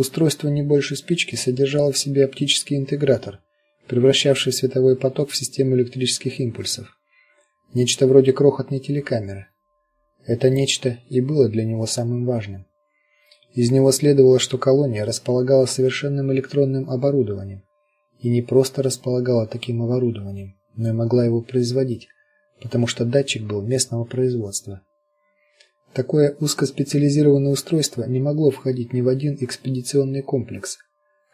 Устройство не больше спички содержало в себе оптический интегратор, превращавший световой поток в систему электрических импульсов. Нечто вроде крохотной телекамеры. Это нечто и было для него самым важным. Из него следовало, что колония располагала совершенным электронным оборудованием, и не просто располагала таким оборудованием, но и могла его производить, потому что датчик был местного производства. Такое узкоспециализированное устройство не могло входить ни в один экспедиционный комплекс.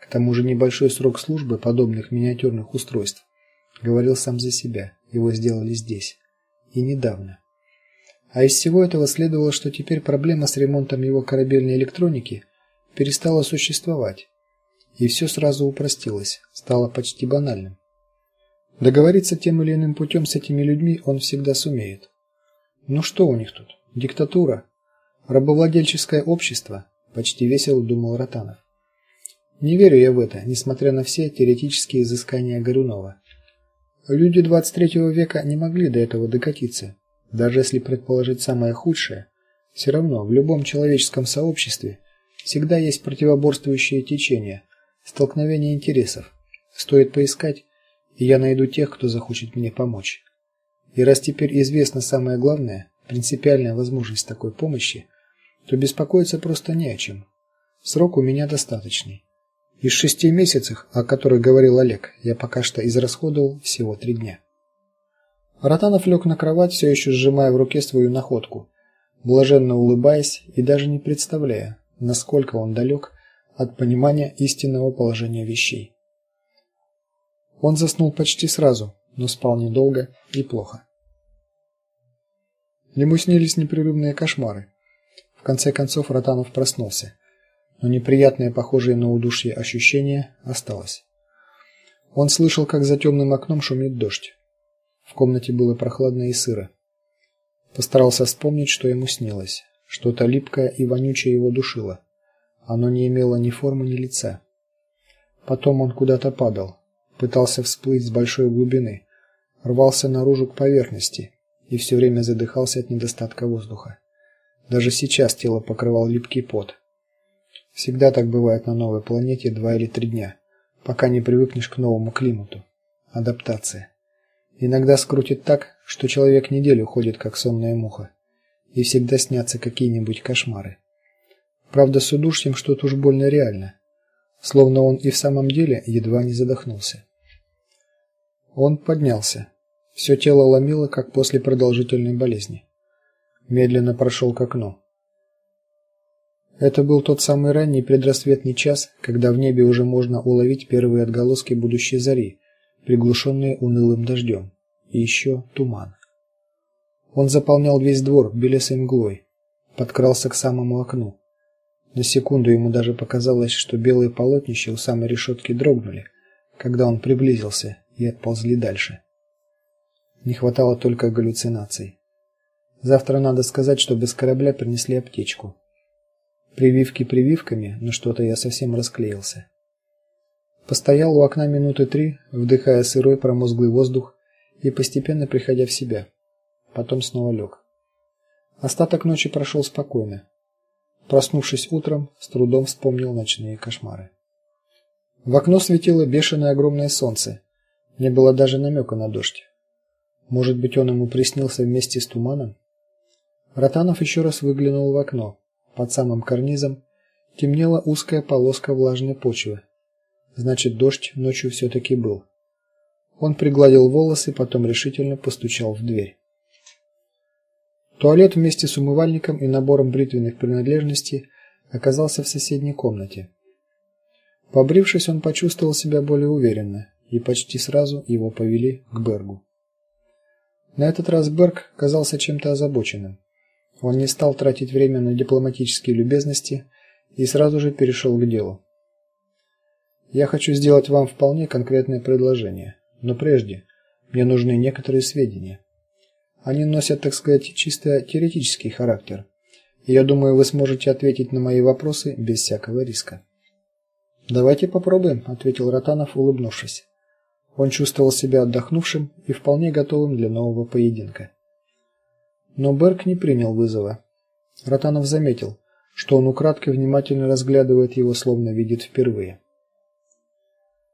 К тому же небольшой срок службы подобных миниатюрных устройств говорил сам за себя. Его сделали здесь и недавно. А из всего этого следовало, что теперь проблема с ремонтом его корабельной электроники перестала существовать. И все сразу упростилось, стало почти банальным. Договориться тем или иным путем с этими людьми он всегда сумеет. Ну что у них тут? Диктатура, рабовладельческое общество, почти весело думал Ротанов. Не верю я в это, несмотря на все теоретические изыскания Горюнова. Люди 23 века не могли до этого докатиться. Даже если предположить самое худшее, все равно в любом человеческом сообществе всегда есть противоборствующие течения, столкновения интересов. Стоит поискать, и я найду тех, кто захочет мне помочь. И раз теперь известно самое главное, принципиальная возможность такой помощи, то беспокоиться просто не о чем. Срок у меня достаточный. Из шести месяцев, о которых говорил Олег, я пока что израсходовал всего три дня. Ротанов лег на кровать, все еще сжимая в руке свою находку, блаженно улыбаясь и даже не представляя, насколько он далек от понимания истинного положения вещей. Он заснул почти сразу, но спал недолго и плохо. Ему снились непрерывные кошмары. В конце концов Ротанов проснулся, но неприятное, похожее на удушье ощущение осталось. Он слышал, как за темным окном шумит дождь. В комнате было прохладно и сыро. Постарался вспомнить, что ему снилось. Что-то липкое и вонючее его душило. Оно не имело ни формы, ни лица. Потом он куда-то падал, пытался всплыть с большой глубины, рвался наружу к поверхности и все время задыхался от недостатка воздуха. Даже сейчас тело покрывал липкий пот. Всегда так бывает на новой планете два или три дня, пока не привыкнешь к новому климату. Адаптация. Иногда скрутит так, что человек неделю ходит как сонная муха, и всегда снятся какие-нибудь кошмары. Правда, с удушьем что-то уж больно реально, словно он и в самом деле едва не задохнулся. Он поднялся. Все тело ломило, как после продолжительной болезни. Медленно прошел к окну. Это был тот самый ранний предрассветный час, когда в небе уже можно уловить первые отголоски будущей зари, приглушенные унылым дождем, и еще туман. Он заполнял весь двор белесой мглой, подкрался к самому окну. На секунду ему даже показалось, что белые полотнища у самой решетки дрогнули, когда он приблизился и отползли дальше. Не хватало только галлюцинаций. Завтра надо сказать, чтобы с корабля принесли аптечку. Прививки прививками, но что-то я совсем расклеился. Постоял у окна минуты три, вдыхая сырой промозглый воздух и постепенно приходя в себя. Потом снова лег. Остаток ночи прошел спокойно. Проснувшись утром, с трудом вспомнил ночные кошмары. В окно светило бешеное огромное солнце. Не было даже намека на дождь. Может быть, он ему приснился вместе с туманом? Ротанов еще раз выглянул в окно. Под самым карнизом темнела узкая полоска влажной почвы. Значит, дождь ночью все таки был. Он пригладил волосы, потом решительно постучал в дверь. Туалет вместе с умывальником и набором бритвенных принадлежностей оказался в соседней комнате. Побрившись, он почувствовал себя более уверенно, и почти сразу его повели к Бергу. На этот раз Берг казался чем-то озабоченным. Он не стал тратить время на дипломатические любезности и сразу же перешел к делу. Я хочу сделать вам вполне конкретное предложение, но прежде мне нужны некоторые сведения. Они носят, так сказать, чисто теоретический характер. И я думаю, вы сможете ответить на мои вопросы без всякого риска. Давайте попробуем, ответил Ротанов, улыбнувшись. Он чувствовал себя отдохнувшим и вполне готовым для нового поединка. Но Берг не принял вызова. Ротанов заметил, что он украдкой внимательно разглядывает его, словно видит впервые.